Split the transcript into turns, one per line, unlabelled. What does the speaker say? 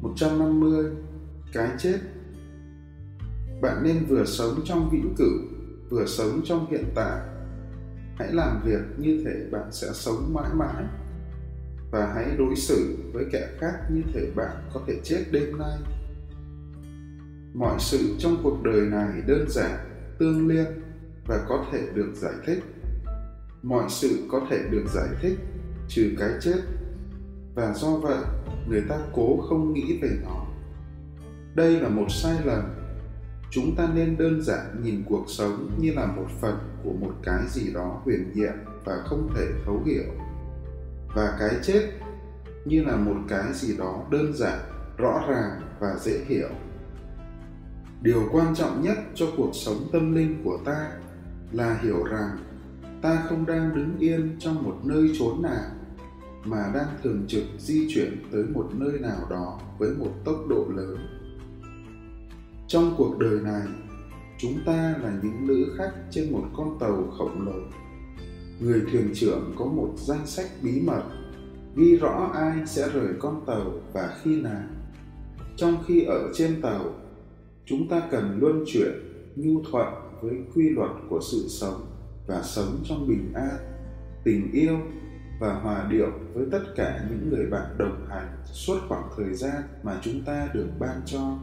150 Cái chết Bạn nên vừa sống trong vĩnh cửu, vừa sống trong hiện tại. Hãy làm việc như thể bạn sẽ sống mãi mãi và hãy đối xử với kẻ khác như thể bạn có thể chết đêm nay. Mọi sự trong cuộc đời này đơn giản, tương liên và có thể được giải thích. Mọi sự có thể được giải thích trừ cái chết và do vậy người ta cố không nghĩ về nó. Đây là một sai lầm. Chúng ta nên đơn giản nhìn cuộc sống như là một phần của một cái gì đó huyền nhiệm và không thể thấu hiểu. Và cái chết như là một cái gì đó đơn giản, rõ ràng và dễ hiểu. Điều quan trọng nhất cho cuộc sống tâm linh của ta là hiểu rằng ta không đang đứng yên trong một nơi chốn nào mà đang thường trực di chuyển tới một nơi nào đó với một tốc độ lớn. Trong cuộc đời này, chúng ta là những lữ khách trên một con tàu khổng lồ. Người thuyền trưởng có một danh sách bí mật, ghi rõ ai sẽ rời con tàu và khi nào. Trong khi ở trên tàu, chúng ta cần luân chuyển, nhu thuận với quy luật của sự sống và sống trong bình an, tình yêu và hòa điệu với tất cả những người bạn đồng hành suốt khoảng thời gian mà chúng ta được ban cho.